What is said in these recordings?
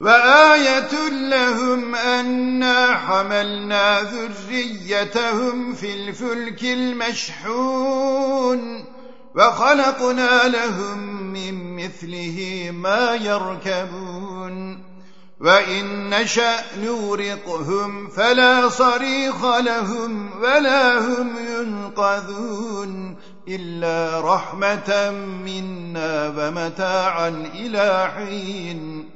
وآية لهم أنا حملنا ذريتهم في الفلك المشحون وخلقنا لهم من مثله ما يركبون وإن نشأ نورقهم فلا صريخ لهم ولا هم ينقذون إلا رحمة منا ومتاعا إلى حين.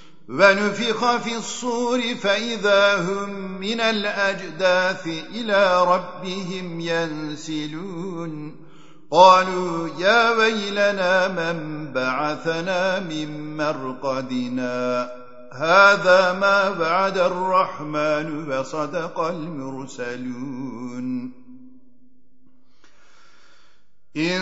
ونفخ في الصور فإذا هم من الأجداث إلى ربهم ينسلون. قالوا يا ويلنا من بعثنا من مرقدنا؟ هذا ما بعد الرحمن وصدق المرسلون. إن